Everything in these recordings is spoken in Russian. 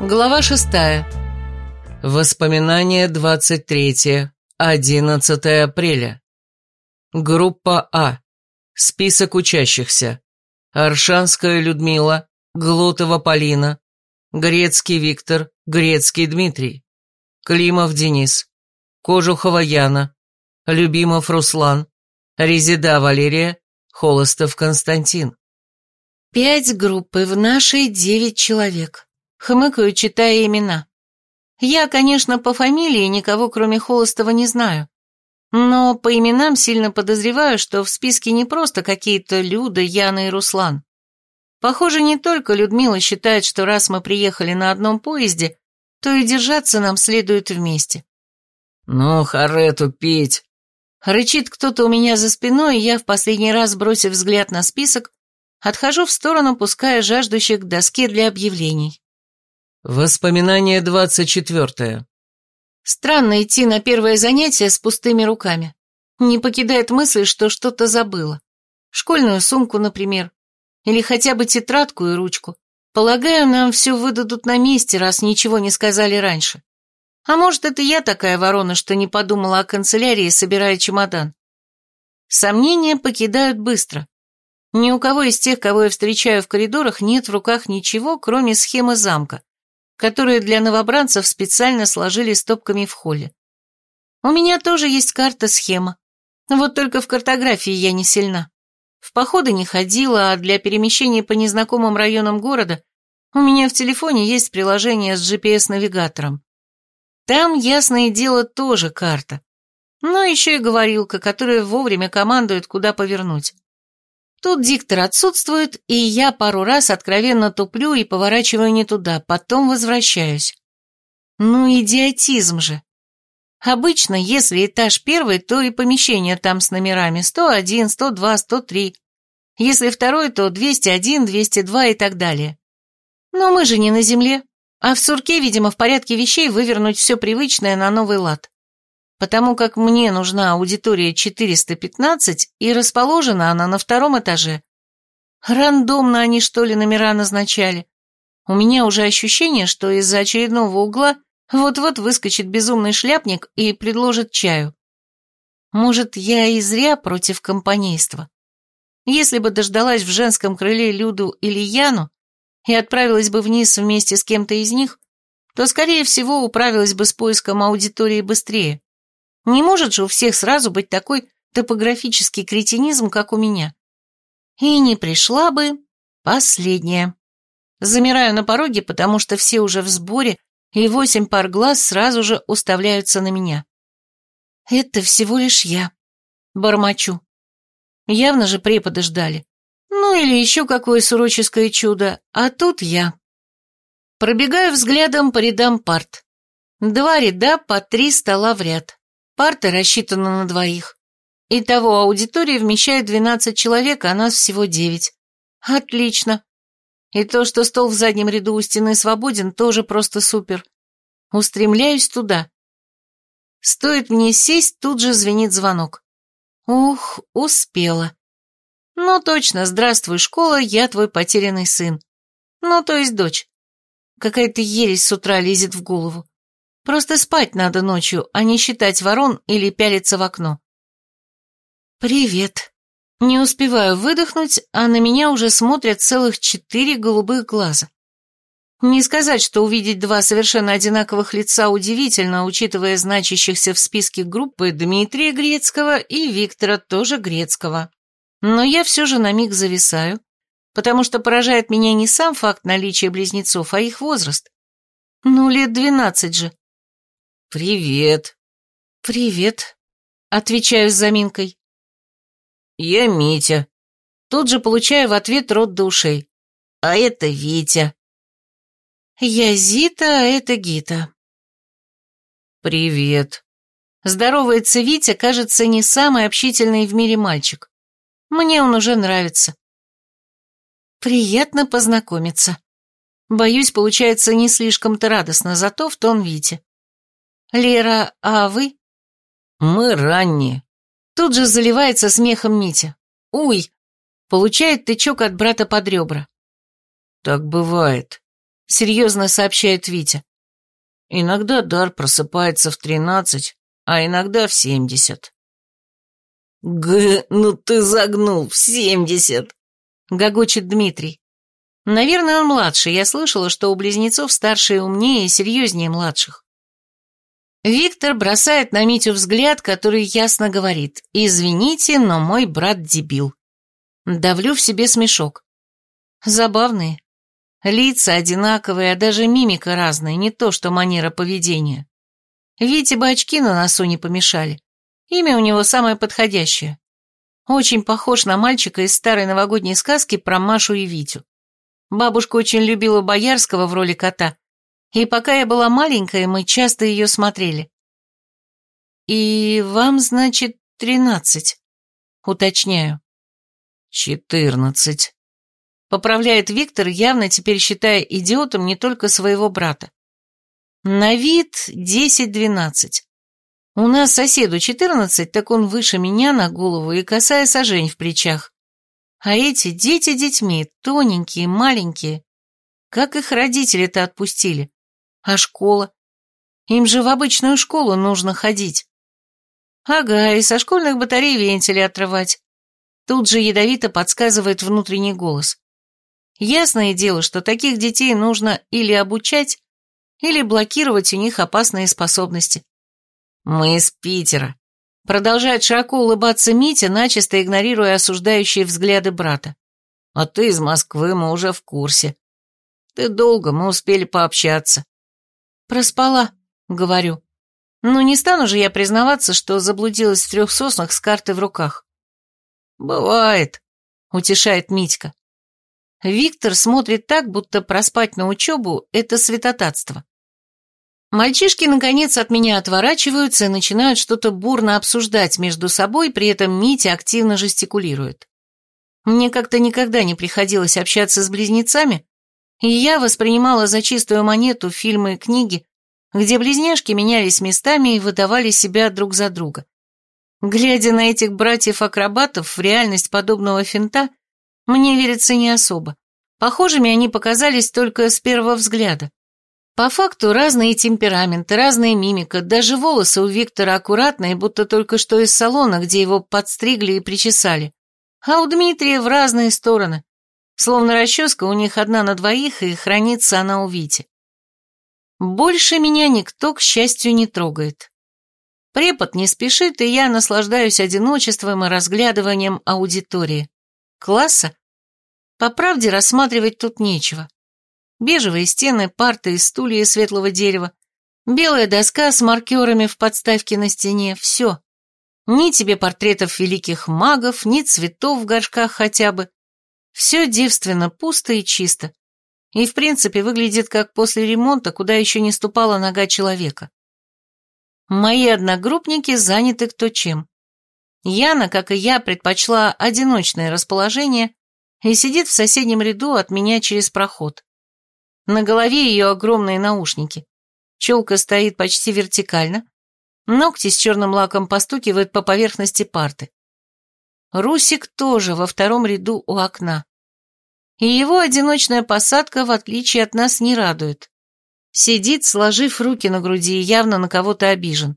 Глава шестая. Воспоминание 23. 11 апреля. Группа А. Список учащихся. Аршанская Людмила, Глотова Полина, Грецкий Виктор, Грецкий Дмитрий, Климов Денис, Кожухова Яна, Любимов Руслан, Резида Валерия, Холостов Константин. Пять группы, в нашей девять человек. Хмыкаю, читая имена. Я, конечно, по фамилии никого, кроме Холостова, не знаю. Но по именам сильно подозреваю, что в списке не просто какие-то Люда, Яна и Руслан. Похоже, не только Людмила считает, что раз мы приехали на одном поезде, то и держаться нам следует вместе. «Ну, харе тупить!» Рычит кто-то у меня за спиной, и я, в последний раз бросив взгляд на список, отхожу в сторону, пуская жаждущих к доске для объявлений. Воспоминание двадцать четвертое. Странно идти на первое занятие с пустыми руками. Не покидает мысль, что что-то забыла. Школьную сумку, например. Или хотя бы тетрадку и ручку. Полагаю, нам все выдадут на месте, раз ничего не сказали раньше. А может, это я такая ворона, что не подумала о канцелярии, собирая чемодан. Сомнения покидают быстро. Ни у кого из тех, кого я встречаю в коридорах, нет в руках ничего, кроме схемы замка, которые для новобранцев специально сложили стопками в холле. У меня тоже есть карта-схема. Вот только в картографии я не сильна. В походы не ходила, а для перемещения по незнакомым районам города у меня в телефоне есть приложение с GPS-навигатором. Там, ясное дело, тоже карта. Но еще и говорилка, которая вовремя командует, куда повернуть. Тут диктор отсутствует, и я пару раз откровенно туплю и поворачиваю не туда, потом возвращаюсь. Ну, идиотизм же. Обычно, если этаж первый, то и помещение там с номерами 101, 102, 103. Если второй, то 201, 202 и так далее. Но мы же не на земле, а в сурке, видимо, в порядке вещей вывернуть все привычное на новый лад потому как мне нужна аудитория 415, и расположена она на втором этаже. Рандомно они, что ли, номера назначали? У меня уже ощущение, что из-за очередного угла вот-вот выскочит безумный шляпник и предложит чаю. Может, я и зря против компанейства. Если бы дождалась в женском крыле Люду или Яну и отправилась бы вниз вместе с кем-то из них, то, скорее всего, управилась бы с поиском аудитории быстрее. Не может же у всех сразу быть такой топографический кретинизм, как у меня. И не пришла бы последняя. Замираю на пороге, потому что все уже в сборе, и восемь пар глаз сразу же уставляются на меня. Это всего лишь я. Бормочу. Явно же преподы ждали. Ну или еще какое суроческое чудо, а тут я. Пробегаю взглядом по рядам парт. Два ряда по три стола в ряд. Парта рассчитана на двоих. Итого аудитория вмещает 12 человек, а нас всего 9. Отлично. И то, что стол в заднем ряду у стены свободен, тоже просто супер. Устремляюсь туда. Стоит мне сесть, тут же звенит звонок. Ух, успела. Ну точно, здравствуй, школа, я твой потерянный сын. Ну, то есть дочь. Какая-то ересь с утра лезет в голову. Просто спать надо ночью, а не считать ворон или пялиться в окно. «Привет». Не успеваю выдохнуть, а на меня уже смотрят целых четыре голубых глаза. Не сказать, что увидеть два совершенно одинаковых лица удивительно, учитывая значащихся в списке группы Дмитрия Грецкого и Виктора тоже Грецкого. Но я все же на миг зависаю, потому что поражает меня не сам факт наличия близнецов, а их возраст. Ну, лет двенадцать же. «Привет». «Привет», — отвечаю с заминкой. «Я Митя». Тут же получаю в ответ рот до ушей. «А это Витя». «Я Зита, а это Гита». «Привет». Здоровается Витя, кажется, не самый общительный в мире мальчик. Мне он уже нравится. Приятно познакомиться. Боюсь, получается не слишком-то радостно, зато в тон Вите. «Лера, а вы?» «Мы ранние». Тут же заливается смехом Митя. «Уй!» Получает тычок от брата под ребра. «Так бывает». серьезно сообщает Витя. Иногда дар просыпается в тринадцать, а иногда в семьдесят. Г, ну ты загнул, в семьдесят, гогочет Дмитрий. Наверное, он младший, я слышала, что у близнецов старшие умнее и серьезнее младших. Виктор бросает на Митю взгляд, который ясно говорит «Извините, но мой брат дебил». Давлю в себе смешок. Забавные. Лица одинаковые, а даже мимика разная, не то что манера поведения. Вите бы очки на носу не помешали. Имя у него самое подходящее. Очень похож на мальчика из старой новогодней сказки про Машу и Витю. Бабушка очень любила Боярского в роли кота, и пока я была маленькая, мы часто ее смотрели. «И вам, значит, тринадцать?» «Уточняю». «Четырнадцать», — поправляет Виктор, явно теперь считая идиотом не только своего брата. «На вид десять-двенадцать. У нас соседу четырнадцать, так он выше меня на голову и косая сажень в плечах. А эти дети детьми, тоненькие, маленькие. Как их родители-то отпустили? А школа? Им же в обычную школу нужно ходить. Ага, и со школьных батарей вентили отрывать. Тут же ядовито подсказывает внутренний голос. Ясное дело, что таких детей нужно или обучать, или блокировать у них опасные способности. Мы из Питера. Продолжает широко улыбаться Митя, начисто игнорируя осуждающие взгляды брата. А ты из Москвы, мы уже в курсе. Ты долго, мы успели пообщаться. «Проспала», — говорю. «Ну, не стану же я признаваться, что заблудилась в трех соснах с картой в руках». «Бывает», — утешает Митька. Виктор смотрит так, будто проспать на учебу — это святотатство. Мальчишки, наконец, от меня отворачиваются и начинают что-то бурно обсуждать между собой, при этом Митя активно жестикулирует. Мне как-то никогда не приходилось общаться с близнецами, и я воспринимала за чистую монету фильмы и книги, где близняшки менялись местами и выдавали себя друг за друга. Глядя на этих братьев-акробатов в реальность подобного финта, мне верится не особо. Похожими они показались только с первого взгляда. По факту разные темпераменты, разная мимика, даже волосы у Виктора аккуратные, будто только что из салона, где его подстригли и причесали. А у Дмитрия в разные стороны. Словно расческа у них одна на двоих, и хранится она у Вити. Больше меня никто, к счастью, не трогает. Препод не спешит, и я наслаждаюсь одиночеством и разглядыванием аудитории. Класса? По правде, рассматривать тут нечего. Бежевые стены, парты и стулья светлого дерева, белая доска с маркерами в подставке на стене — все. Ни тебе портретов великих магов, ни цветов в горшках хотя бы. Все девственно, пусто и чисто. И, в принципе, выглядит как после ремонта, куда еще не ступала нога человека. Мои одногруппники заняты кто чем. Яна, как и я, предпочла одиночное расположение и сидит в соседнем ряду от меня через проход. На голове ее огромные наушники. Челка стоит почти вертикально. Ногти с черным лаком постукивают по поверхности парты. Русик тоже во втором ряду у окна. И его одиночная посадка, в отличие от нас, не радует. Сидит, сложив руки на груди и явно на кого-то обижен.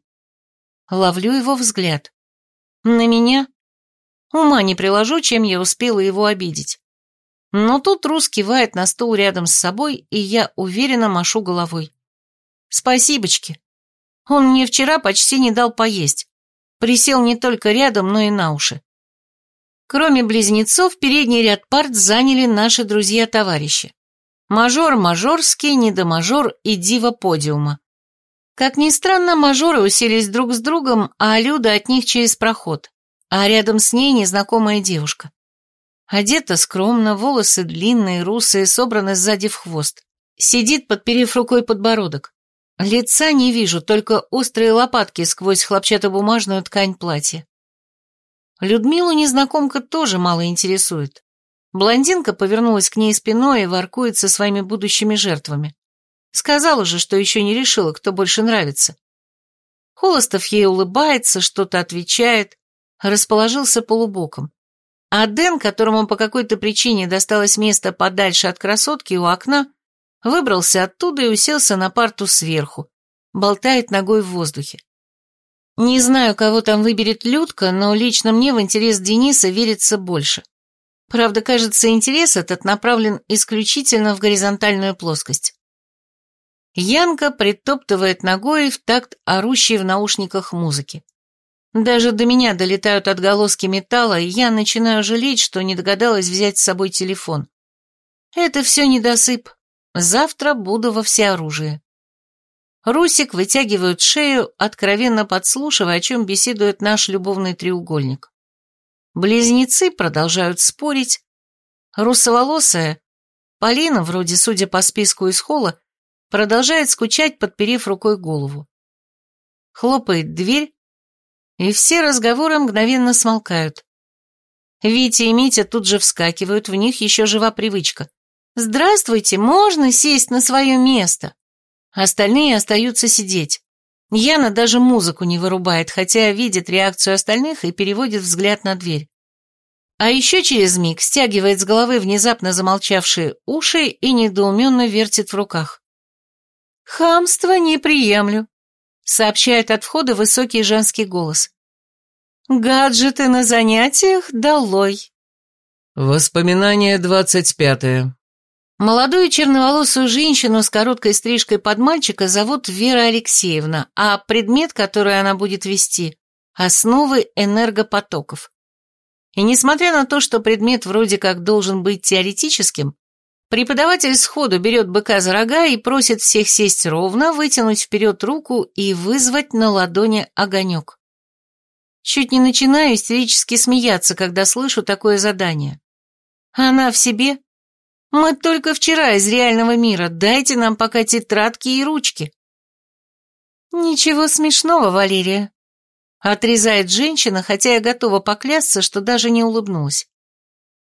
Ловлю его взгляд. На меня? Ума не приложу, чем я успела его обидеть. Но тут Рус кивает на стул рядом с собой, и я уверенно машу головой. Спасибочки. Он мне вчера почти не дал поесть. Присел не только рядом, но и на уши. Кроме близнецов, передний ряд парт заняли наши друзья-товарищи. Мажор Мажорский, недомажор и дива подиума. Как ни странно, мажоры уселись друг с другом, а Люда от них через проход, а рядом с ней незнакомая девушка. Одета скромно, волосы длинные, русые, собраны сзади в хвост. Сидит, подперев рукой подбородок. Лица не вижу, только острые лопатки сквозь хлопчатобумажную ткань платья. Людмилу незнакомка тоже мало интересует. Блондинка повернулась к ней спиной и воркует со своими будущими жертвами. Сказала же, что еще не решила, кто больше нравится. Холостов ей улыбается, что-то отвечает, расположился полубоком. А Дэн, которому по какой-то причине досталось место подальше от красотки у окна, Выбрался оттуда и уселся на парту сверху, болтает ногой в воздухе. Не знаю, кого там выберет Людка, но лично мне в интерес Дениса верится больше. Правда, кажется, интерес этот направлен исключительно в горизонтальную плоскость. Янка притоптывает ногой в такт орущей в наушниках музыки. Даже до меня долетают отголоски металла, и я начинаю жалеть, что не догадалась взять с собой телефон. Это все недосып. Завтра буду во всеоружии. Русик вытягивает шею, откровенно подслушивая, о чем беседует наш любовный треугольник. Близнецы продолжают спорить. Русоволосая, Полина, вроде судя по списку из холла, продолжает скучать, подперев рукой голову. Хлопает дверь, и все разговоры мгновенно смолкают. Витя и Митя тут же вскакивают, в них еще жива привычка. «Здравствуйте, можно сесть на свое место?» Остальные остаются сидеть. Яна даже музыку не вырубает, хотя видит реакцию остальных и переводит взгляд на дверь. А еще через миг стягивает с головы внезапно замолчавшие уши и недоуменно вертит в руках. «Хамство не приемлю», — сообщает от входа высокий женский голос. «Гаджеты на занятиях долой». Воспоминание двадцать пятое. Молодую черноволосую женщину с короткой стрижкой под мальчика зовут Вера Алексеевна, а предмет, который она будет вести – основы энергопотоков. И несмотря на то, что предмет вроде как должен быть теоретическим, преподаватель сходу берет быка за рога и просит всех сесть ровно, вытянуть вперед руку и вызвать на ладони огонек. Чуть не начинаю истерически смеяться, когда слышу такое задание. Она в себе – мы только вчера из реального мира, дайте нам пока тетрадки и ручки. Ничего смешного, Валерия. Отрезает женщина, хотя я готова поклясться, что даже не улыбнулась.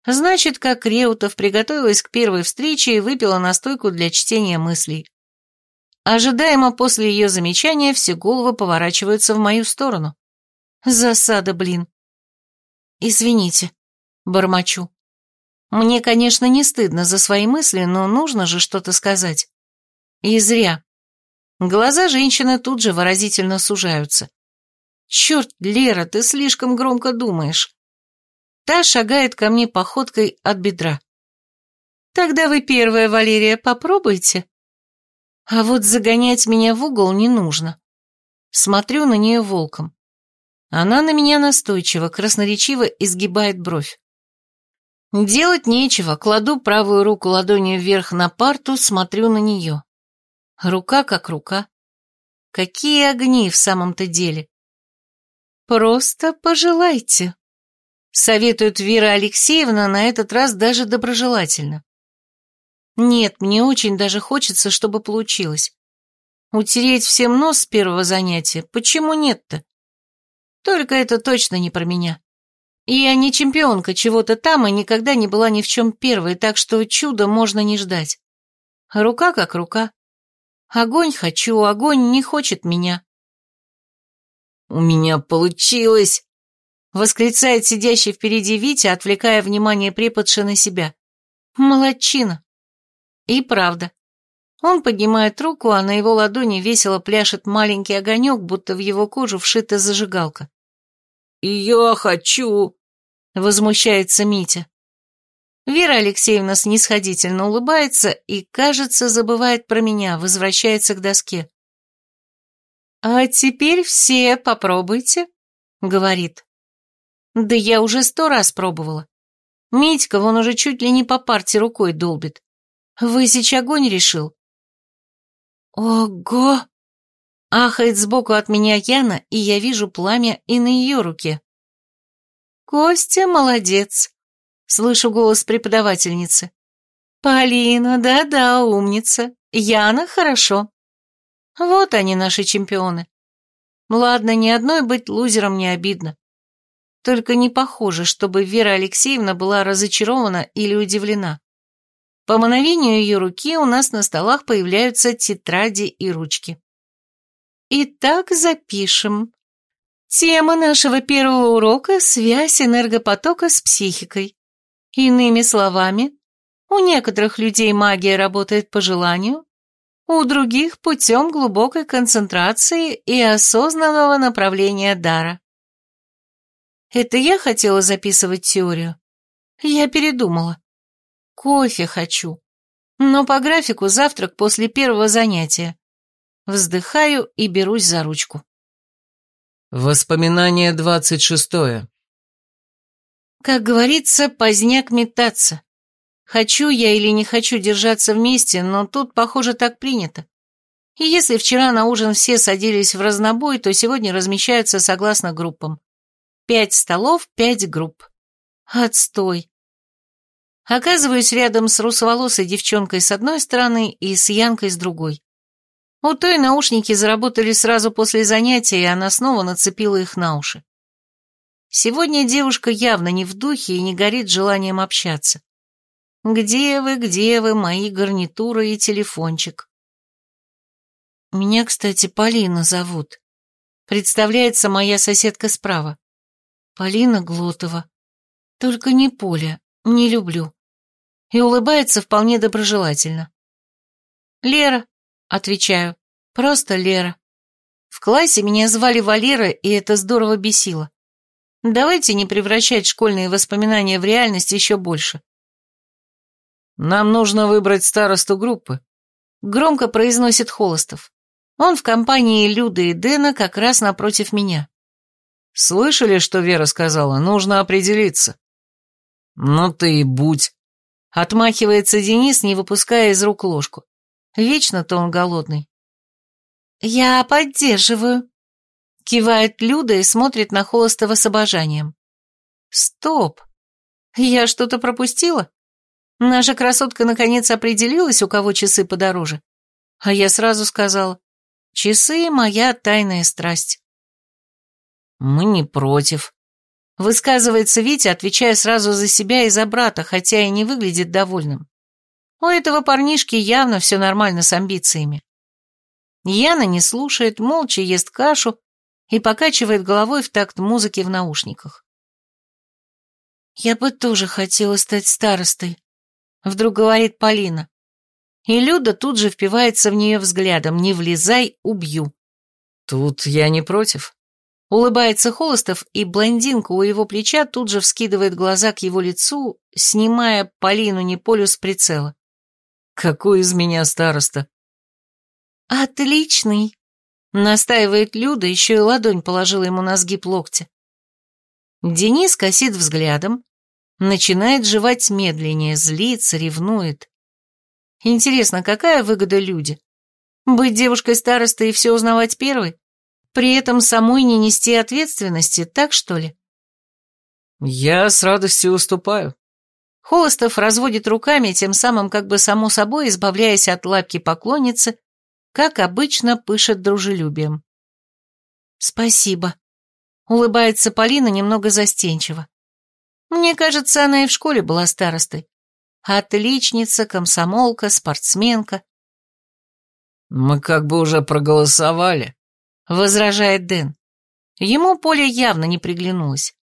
Значит, как Реутов приготовилась к первой встрече и выпила настойку для чтения мыслей. Ожидаемо после ее замечания все головы поворачиваются в мою сторону. Засада, блин. Извините, бормочу. Мне, конечно, не стыдно за свои мысли, но нужно же что-то сказать. И зря. Глаза женщины тут же выразительно сужаются. «Черт, Лера, ты слишком громко думаешь». Та шагает ко мне походкой от бедра. «Тогда вы первая, Валерия, попробуйте». А вот загонять меня в угол не нужно. Смотрю на нее волком. Она на меня настойчиво, красноречиво изгибает бровь. Делать нечего, кладу правую руку ладонью вверх на парту, смотрю на нее. Рука как рука. Какие огни в самом-то деле? Просто пожелайте. Советует Вера Алексеевна на этот раз даже доброжелательно. Нет, мне очень даже хочется, чтобы получилось. Утереть всем нос с первого занятия, почему нет-то? Только это точно не про меня. Я не чемпионка чего-то там и никогда не была ни в чем первой, так что чуда можно не ждать. Рука как рука. Огонь хочу, огонь не хочет меня. «У меня получилось!» — восклицает сидящий впереди Витя, отвлекая внимание преподши на себя. «Молодчина!» И правда. Он поднимает руку, а на его ладони весело пляшет маленький огонек, будто в его кожу вшита зажигалка. «И я хочу!» — возмущается Митя. Вера Алексеевна снисходительно улыбается и, кажется, забывает про меня, возвращается к доске. «А теперь все попробуйте», — говорит. «Да я уже сто раз пробовала. Митька вон уже чуть ли не по парте рукой долбит. Высечь огонь решил». «Ого!» Ахает сбоку от меня Яна, и я вижу пламя и на ее руке. «Костя молодец», — слышу голос преподавательницы. «Полина, да-да, умница. Яна, хорошо. Вот они, наши чемпионы. Ладно, ни одной быть лузером не обидно. Только не похоже, чтобы Вера Алексеевна была разочарована или удивлена. По мановению ее руки у нас на столах появляются тетради и ручки. Итак, запишем. Тема нашего первого урока – связь энергопотока с психикой. Иными словами, У некоторых людей магия работает по желанию, у других путем глубокой концентрации и осознанного направления дара. Это я хотела записывать теорию? Я передумала. Кофе хочу. Но по графику завтрак после первого занятия. Вздыхаю и берусь за ручку. Воспоминание двадцать шестое. Как говорится, поздняк метаться. Хочу я или не хочу держаться вместе, но тут, похоже, так принято. И если вчера на ужин все садились в разнобой, то сегодня размещаются согласно группам. Пять столов, пять групп. Отстой. Оказываюсь рядом с русоволосой девчонкой с одной стороны и с Янкой с другой. У той наушники заработали сразу после занятия, и она снова нацепила их на уши. Сегодня девушка явно не в духе и не горит желанием общаться. Где вы, где вы, мои гарнитуры и телефончик? Меня, кстати, Полина зовут. Представляется моя соседка справа. Полина Глотова. Только не Поля, не люблю. И улыбается вполне доброжелательно. Лера, отвечаю, просто Лера. В классе меня звали Валера, и это здорово бесило. Давайте не превращать школьные воспоминания в реальность еще больше. «Нам нужно выбрать старосту группы», — громко произносит Холостов. Он в компании Люды и Дэна как раз напротив меня. «Слышали, что Вера сказала? Нужно определиться». «Ну ты и будь», — отмахивается Денис, не выпуская из рук ложку. Вечно-то он голодный. «Я поддерживаю», — кивает Люда и смотрит на Холостова с обожанием. «Стоп! Я что-то пропустила?» Наша красотка наконец определилась, у кого часы подороже. А я сразу сказала, часы — моя тайная страсть. Мы не против. Высказывается Витя, отвечая сразу за себя и за брата, хотя и не выглядит довольным. У этого парнишки явно все нормально с амбициями. Яна не слушает, молча ест кашу и покачивает головой в такт музыки в наушниках. «Я бы тоже хотела стать старостой», Вдруг говорит Полина. И Люда тут же впивается в нее взглядом. «Не влезай, убью». «Тут я не против». Улыбается Холостов, и блондинка у его плеча тут же вскидывает глаза к его лицу, снимая Полину Неполю с прицела. «Какой из меня староста?» «Отличный», — настаивает Люда, еще и ладонь положила ему на сгиб локтя. Денис косит взглядом, Начинает жевать медленнее, злится, ревнует. Интересно, какая выгода люди? Быть девушкой старостой и все узнавать первой? При этом самой не нести ответственности, так что ли? Я с радостью уступаю. Холостов разводит руками, тем самым как бы само собой избавляясь от лапки поклонницы, как обычно пышет дружелюбием. «Спасибо», — улыбается Полина немного застенчиво. Мне кажется, она и в школе была старостой. Отличница, комсомолка, спортсменка. «Мы как бы уже проголосовали», — возражает Дэн. Ему поле явно не приглянулось.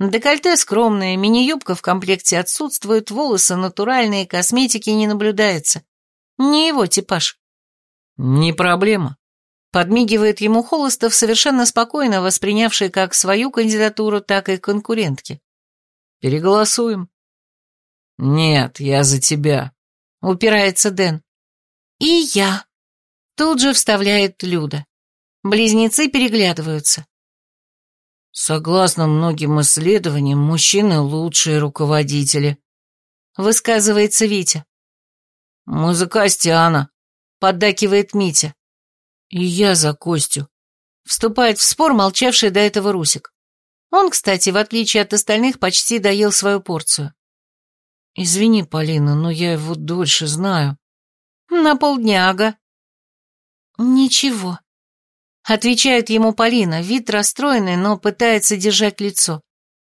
Декольте скромное, мини-юбка в комплекте отсутствует, волосы натуральные, косметики не наблюдается. Не его типаж. «Не проблема», — подмигивает ему Холостов, совершенно спокойно воспринявший как свою кандидатуру, так и конкурентки. Переголосуем?» «Нет, я за тебя», — упирается Дэн. «И я», — тут же вставляет Люда. Близнецы переглядываются. «Согласно многим исследованиям, мужчины лучшие руководители», — высказывается Витя. «Мы за Костяна», — поддакивает Митя. «И я за Костю», — вступает в спор молчавший до этого Русик. Он, кстати, в отличие от остальных, почти доел свою порцию. «Извини, Полина, но я его дольше знаю». «На полдняга». «Ничего», — отвечает ему Полина, вид расстроенный, но пытается держать лицо.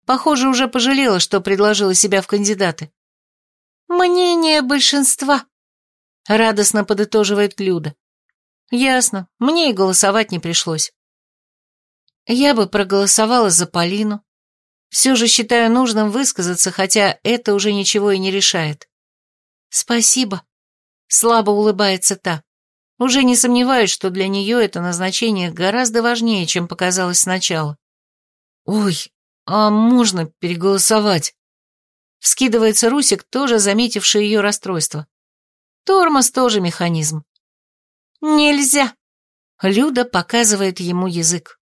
Похоже, уже пожалела, что предложила себя в кандидаты. «Мнение большинства», — радостно подытоживает Люда. «Ясно, мне и голосовать не пришлось». Я бы проголосовала за Полину. Все же считаю нужным высказаться, хотя это уже ничего и не решает. Спасибо. Слабо улыбается та. Уже не сомневаюсь, что для нее это назначение гораздо важнее, чем показалось сначала. Ой, а можно переголосовать? Вскидывается Русик, тоже заметивший ее расстройство. Тормоз тоже механизм. Нельзя. Люда показывает ему язык.